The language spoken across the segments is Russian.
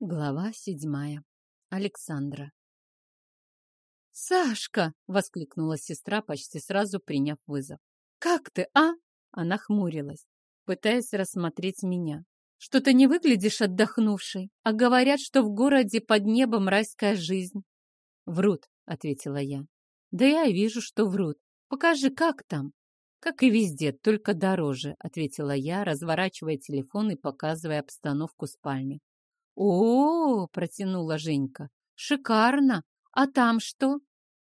Глава седьмая. Александра. «Сашка!» — воскликнула сестра, почти сразу приняв вызов. «Как ты, а?» — она хмурилась, пытаясь рассмотреть меня. «Что-то не выглядишь отдохнувшей, а говорят, что в городе под небом райская жизнь». «Врут», — ответила я. «Да я вижу, что врут. Покажи, как там?» «Как и везде, только дороже», — ответила я, разворачивая телефон и показывая обстановку спальни. «О, — протянула Женька, — шикарно! А там что?»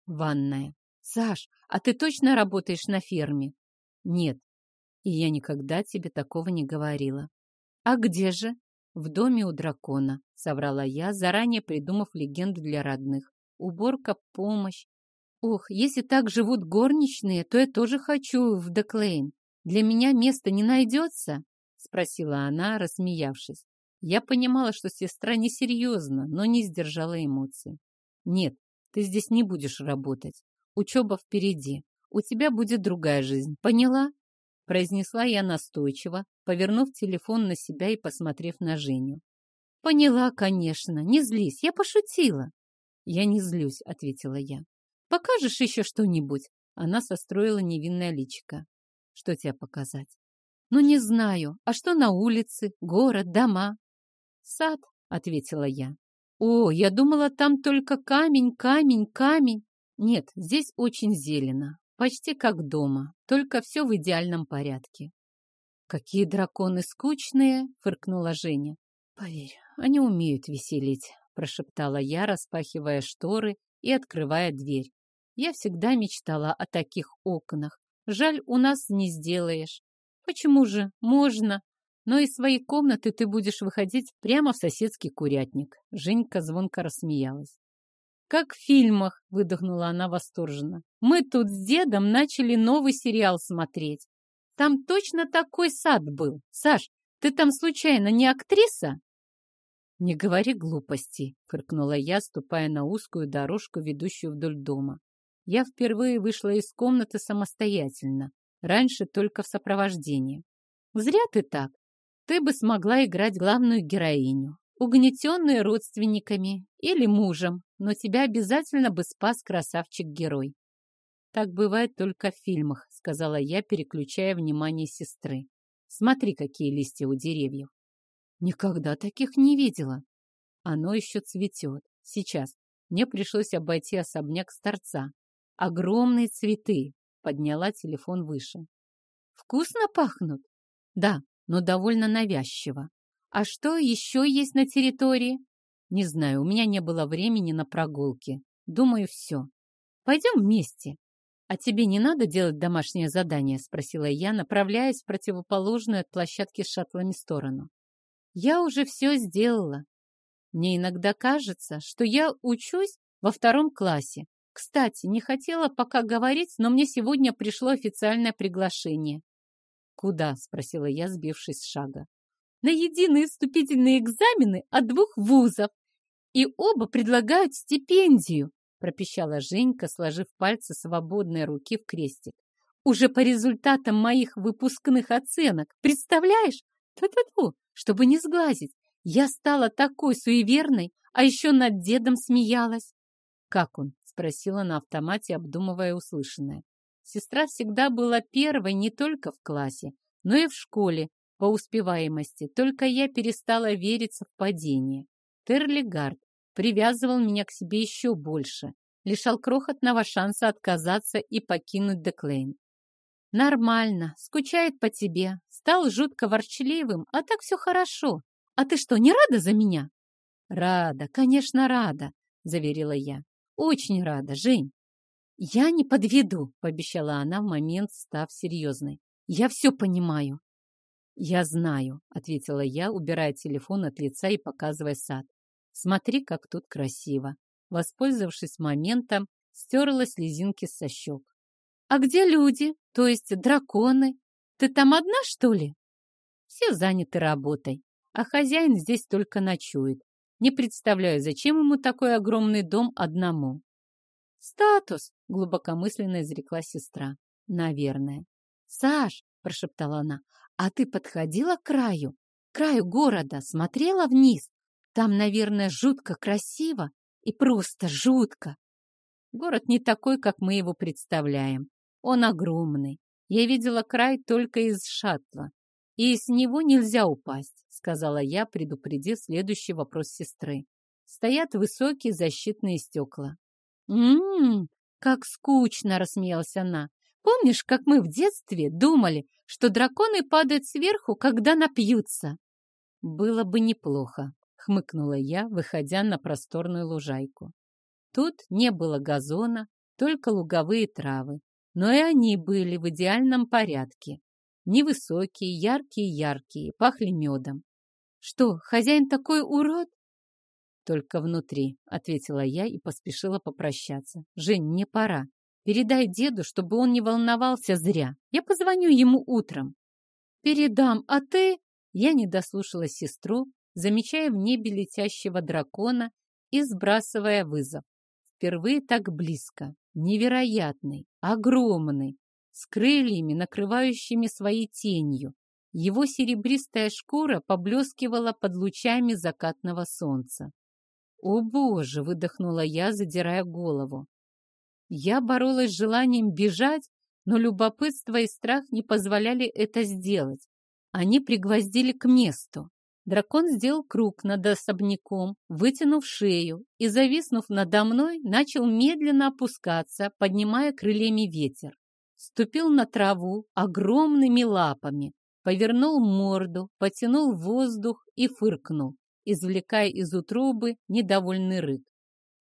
«Ванная. Саш, а ты точно работаешь на ферме?» «Нет, и я никогда тебе такого не говорила». «А где же?» «В доме у дракона», — соврала я, заранее придумав легенду для родных. «Уборка, помощь». «Ох, если так живут горничные, то я тоже хочу в Деклейн. Для меня места не найдется?» — спросила она, рассмеявшись. Я понимала, что сестра несерьезна, но не сдержала эмоций. «Нет, ты здесь не будешь работать. Учеба впереди. У тебя будет другая жизнь. Поняла?» Произнесла я настойчиво, повернув телефон на себя и посмотрев на Женю. «Поняла, конечно. Не злись. Я пошутила». «Я не злюсь», — ответила я. «Покажешь еще что-нибудь?» Она состроила невинное личико. «Что тебе показать?» «Ну, не знаю. А что на улице? Город, дома?» «Сад», — ответила я. «О, я думала, там только камень, камень, камень. Нет, здесь очень зелено, почти как дома, только все в идеальном порядке». «Какие драконы скучные!» — фыркнула Женя. «Поверь, они умеют веселить», — прошептала я, распахивая шторы и открывая дверь. «Я всегда мечтала о таких окнах. Жаль, у нас не сделаешь». «Почему же? Можно но из своей комнаты ты будешь выходить прямо в соседский курятник. Женька звонко рассмеялась. «Как в фильмах!» — выдохнула она восторженно. «Мы тут с дедом начали новый сериал смотреть. Там точно такой сад был. Саш, ты там случайно не актриса?» «Не говори глупостей», — фыркнула я, ступая на узкую дорожку, ведущую вдоль дома. Я впервые вышла из комнаты самостоятельно, раньше только в сопровождении. «Зря ты так ты бы смогла играть главную героиню, угнетенную родственниками или мужем, но тебя обязательно бы спас красавчик-герой. Так бывает только в фильмах, сказала я, переключая внимание сестры. Смотри, какие листья у деревьев. Никогда таких не видела. Оно еще цветет. Сейчас. Мне пришлось обойти особняк старца. Огромные цветы. Подняла телефон выше. Вкусно пахнут? Да, но довольно навязчиво. А что еще есть на территории? Не знаю, у меня не было времени на прогулки. Думаю, все. Пойдем вместе. А тебе не надо делать домашнее задание? Спросила я, направляясь в противоположную от площадки с шаттлами сторону. Я уже все сделала. Мне иногда кажется, что я учусь во втором классе. Кстати, не хотела пока говорить, но мне сегодня пришло официальное приглашение. «Куда?» — спросила я, сбившись с шага. «На единые вступительные экзамены от двух вузов. И оба предлагают стипендию», — пропищала Женька, сложив пальцы свободной руки в крестик. «Уже по результатам моих выпускных оценок. Представляешь? Ту-ту-ту, чтобы не сглазить. Я стала такой суеверной, а еще над дедом смеялась». «Как он?» — спросила на автомате, обдумывая услышанное. Сестра всегда была первой не только в классе, но и в школе по успеваемости, только я перестала верить в совпадение. Терлигард привязывал меня к себе еще больше, лишал крохотного шанса отказаться и покинуть Деклейн. «Нормально, скучает по тебе, стал жутко ворчливым, а так все хорошо. А ты что, не рада за меня?» «Рада, конечно, рада», — заверила я. «Очень рада, Жень. «Я не подведу», — пообещала она в момент, став серьезной. «Я все понимаю». «Я знаю», — ответила я, убирая телефон от лица и показывая сад. «Смотри, как тут красиво». Воспользовавшись моментом, стерла слезинки со щек. «А где люди? То есть драконы? Ты там одна, что ли?» «Все заняты работой, а хозяин здесь только ночует. Не представляю, зачем ему такой огромный дом одному. «Статус!» — глубокомысленно изрекла сестра. «Наверное». «Саш!» — прошептала она. «А ты подходила к краю? К краю города? Смотрела вниз? Там, наверное, жутко красиво и просто жутко. Город не такой, как мы его представляем. Он огромный. Я видела край только из шаттла. И с него нельзя упасть, сказала я, предупредив следующий вопрос сестры. Стоят высокие защитные стекла. «М-м-м, как скучно!» — рассмеялась она. «Помнишь, как мы в детстве думали, что драконы падают сверху, когда напьются?» «Было бы неплохо», — хмыкнула я, выходя на просторную лужайку. Тут не было газона, только луговые травы, но и они были в идеальном порядке. Невысокие, яркие-яркие, пахли медом. «Что, хозяин такой урод?» «Только внутри», — ответила я и поспешила попрощаться. «Жень, мне пора. Передай деду, чтобы он не волновался зря. Я позвоню ему утром». «Передам, а ты...» Я не дослушала сестру, замечая в небе летящего дракона и сбрасывая вызов. Впервые так близко, невероятный, огромный, с крыльями, накрывающими своей тенью. Его серебристая шкура поблескивала под лучами закатного солнца. «О, Боже!» — выдохнула я, задирая голову. Я боролась с желанием бежать, но любопытство и страх не позволяли это сделать. Они пригвоздили к месту. Дракон сделал круг над особняком, вытянув шею и, зависнув надо мной, начал медленно опускаться, поднимая крыльями ветер. Ступил на траву огромными лапами, повернул морду, потянул воздух и фыркнул извлекая из утробы недовольный рык.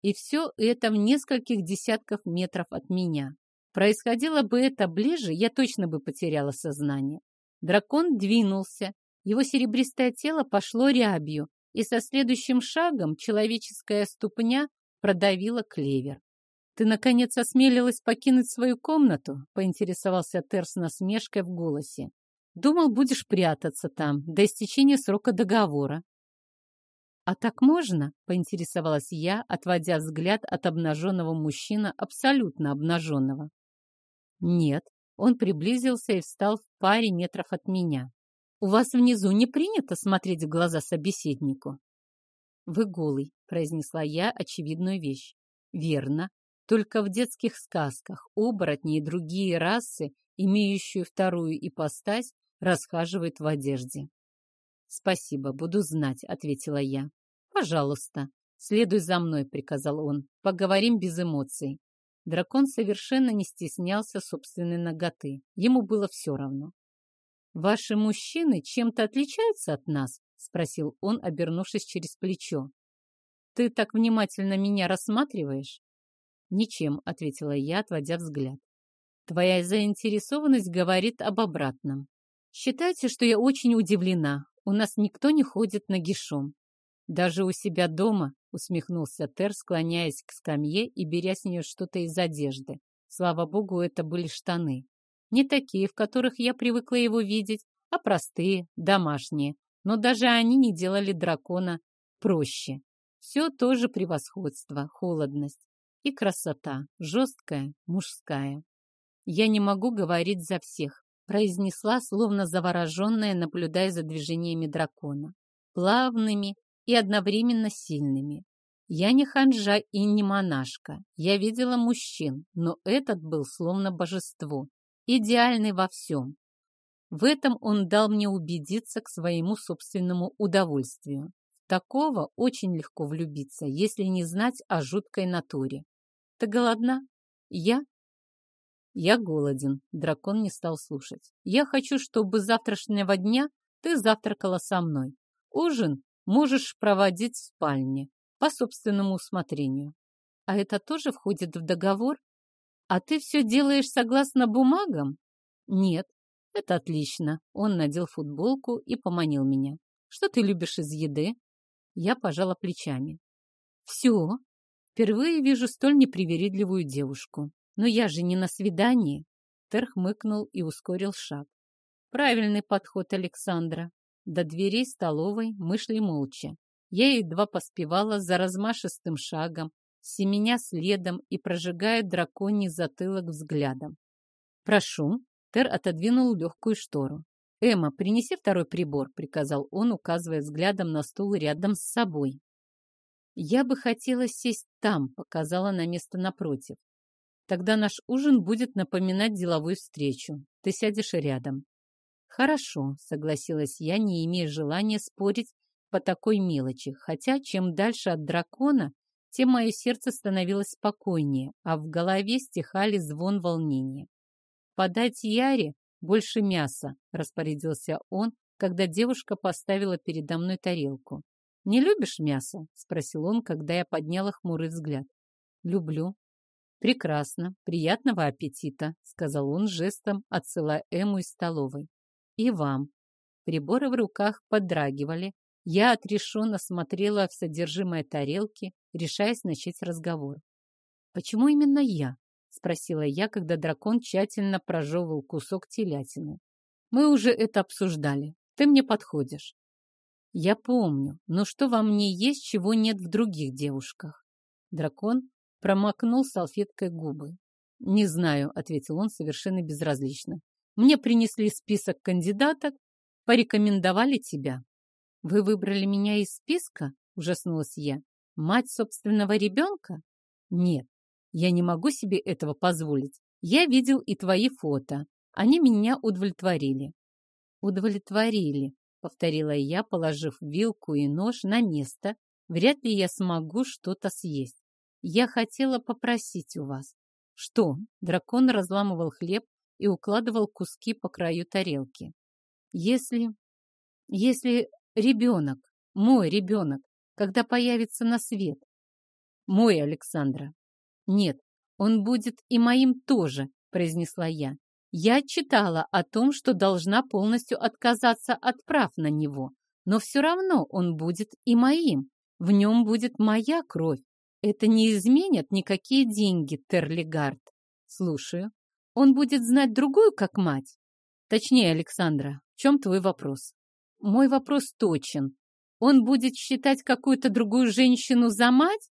И все это в нескольких десятков метров от меня. Происходило бы это ближе, я точно бы потеряла сознание. Дракон двинулся, его серебристое тело пошло рябью, и со следующим шагом человеческая ступня продавила клевер. «Ты, наконец, осмелилась покинуть свою комнату?» — поинтересовался Тер с насмешкой в голосе. «Думал, будешь прятаться там до истечения срока договора. «А так можно?» — поинтересовалась я, отводя взгляд от обнаженного мужчины, абсолютно обнаженного. «Нет». Он приблизился и встал в паре метров от меня. «У вас внизу не принято смотреть в глаза собеседнику?» «Вы голый», — произнесла я очевидную вещь. «Верно. Только в детских сказках оборотни и другие расы, имеющие вторую ипостась, расхаживают в одежде». «Спасибо, буду знать», — ответила я. «Пожалуйста, следуй за мной», — приказал он. «Поговорим без эмоций». Дракон совершенно не стеснялся собственной ноготы. Ему было все равно. «Ваши мужчины чем-то отличаются от нас?» — спросил он, обернувшись через плечо. «Ты так внимательно меня рассматриваешь?» «Ничем», — ответила я, отводя взгляд. «Твоя заинтересованность говорит об обратном. Считайте, что я очень удивлена. У нас никто не ходит нагишом. «Даже у себя дома?» — усмехнулся Тер, склоняясь к скамье и беря с нее что-то из одежды. Слава богу, это были штаны. Не такие, в которых я привыкла его видеть, а простые, домашние. Но даже они не делали дракона проще. Все тоже превосходство, холодность и красота, жесткая, мужская. Я не могу говорить за всех, произнесла, словно завороженная, наблюдая за движениями дракона. Плавными, и одновременно сильными. Я не ханжа и не монашка. Я видела мужчин, но этот был словно божество, идеальный во всем. В этом он дал мне убедиться к своему собственному удовольствию. Такого очень легко влюбиться, если не знать о жуткой натуре. Ты голодна? Я? Я голоден. Дракон не стал слушать. Я хочу, чтобы завтрашнего дня ты завтракала со мной. Ужин можешь проводить в спальне по собственному усмотрению. А это тоже входит в договор? А ты все делаешь согласно бумагам? Нет. Это отлично. Он надел футболку и поманил меня. Что ты любишь из еды? Я пожала плечами. Все. Впервые вижу столь непривередливую девушку. Но я же не на свидании. Тер хмыкнул и ускорил шаг. Правильный подход Александра. До дверей столовой мы шли молча. Я едва поспевала за размашистым шагом, семеня следом и прожигая драконий затылок взглядом. «Прошу». Тер отодвинул легкую штору. «Эмма, принеси второй прибор», — приказал он, указывая взглядом на стул рядом с собой. Я бы хотела сесть там, показала на место напротив. Тогда наш ужин будет напоминать деловую встречу. Ты сядешь рядом. Хорошо, согласилась я, не имея желания спорить по такой мелочи, хотя чем дальше от дракона, тем мое сердце становилось спокойнее, а в голове стихали звон волнения. «Подать Яре больше мяса», — распорядился он, когда девушка поставила передо мной тарелку. «Не любишь мясо?» — спросил он, когда я подняла хмурый взгляд. «Люблю». «Прекрасно. Приятного аппетита», — сказал он жестом, отсылая Эму из столовой. «И вам». Приборы в руках подрагивали. Я отрешенно смотрела в содержимое тарелки, решаясь начать разговор. «Почему именно я?» — спросила я, когда дракон тщательно прожевывал кусок телятины. «Мы уже это обсуждали. Ты мне подходишь». «Я помню, но что во мне есть, чего нет в других девушках?» Дракон промокнул салфеткой губы. «Не знаю», — ответил он совершенно безразлично. «Мне принесли список кандидаток, порекомендовали тебя». «Вы выбрали меня из списка?» — ужаснулась я. «Мать собственного ребенка?» «Нет, я не могу себе этого позволить. Я видел и твои фото. Они меня удовлетворили». «Удовлетворили», — повторила я, положив вилку и нож на место. «Вряд ли я смогу что-то съесть. Я хотела попросить у вас». «Что?» — дракон разламывал хлеб и укладывал куски по краю тарелки. «Если... если Ребенок, мой ребенок, когда появится на свет. Мой Александра. Нет, он будет и моим тоже, произнесла я. Я читала о том, что должна полностью отказаться от прав на него, но все равно он будет и моим. В нем будет моя кровь. Это не изменят никакие деньги, Терлигард. Слушаю. Он будет знать другую, как мать? Точнее, Александра, в чем твой вопрос? Мой вопрос точен. Он будет считать какую-то другую женщину за мать?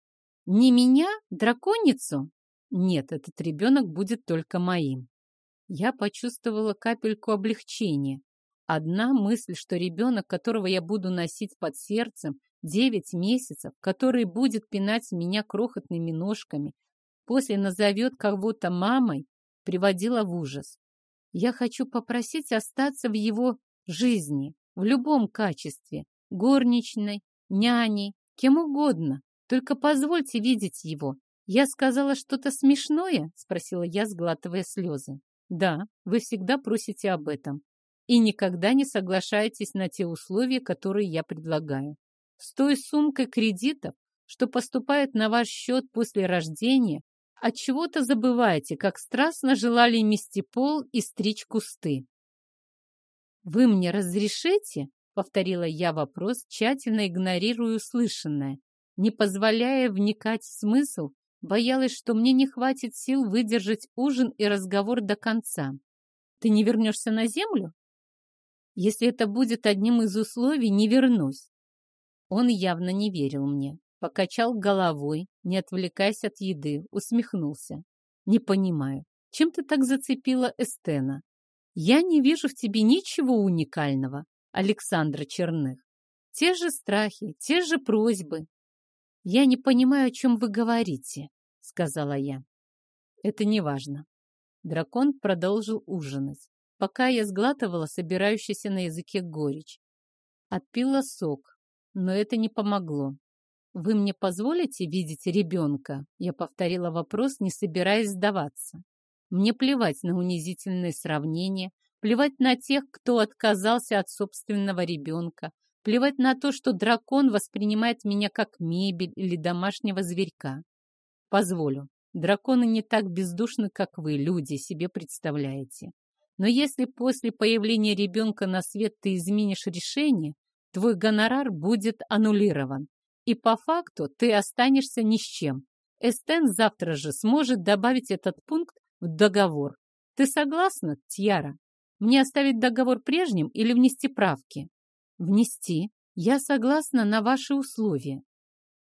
Не меня, драконицу? Нет, этот ребенок будет только моим. Я почувствовала капельку облегчения. Одна мысль, что ребенок, которого я буду носить под сердцем девять месяцев, который будет пинать меня крохотными ножками, после назовет кого-то мамой, приводила в ужас. Я хочу попросить остаться в его жизни, в любом качестве, горничной, няней, кем угодно. Только позвольте видеть его. Я сказала что-то смешное? Спросила я, сглатывая слезы. Да, вы всегда просите об этом. И никогда не соглашаетесь на те условия, которые я предлагаю. С той сумкой кредитов, что поступает на ваш счет после рождения, от чего то забываете, как страстно желали мести пол и стричь кусты. «Вы мне разрешите?» — повторила я вопрос, тщательно игнорируя услышанное. Не позволяя вникать в смысл, боялась, что мне не хватит сил выдержать ужин и разговор до конца. «Ты не вернешься на землю?» «Если это будет одним из условий, не вернусь». Он явно не верил мне. Покачал головой, не отвлекаясь от еды, усмехнулся. «Не понимаю, чем ты так зацепила Эстена? Я не вижу в тебе ничего уникального, Александра Черных. Те же страхи, те же просьбы. Я не понимаю, о чем вы говорите, сказала я. Это не важно. Дракон продолжил ужинать, пока я сглатывала собирающийся на языке горечь. Отпила сок, но это не помогло. «Вы мне позволите видеть ребенка?» Я повторила вопрос, не собираясь сдаваться. Мне плевать на унизительные сравнения, плевать на тех, кто отказался от собственного ребенка, плевать на то, что дракон воспринимает меня как мебель или домашнего зверька. Позволю, драконы не так бездушны, как вы, люди, себе представляете. Но если после появления ребенка на свет ты изменишь решение, твой гонорар будет аннулирован. И по факту ты останешься ни с чем. Эстен завтра же сможет добавить этот пункт в договор. Ты согласна, Тьяра? Мне оставить договор прежним или внести правки? Внести. Я согласна на ваши условия.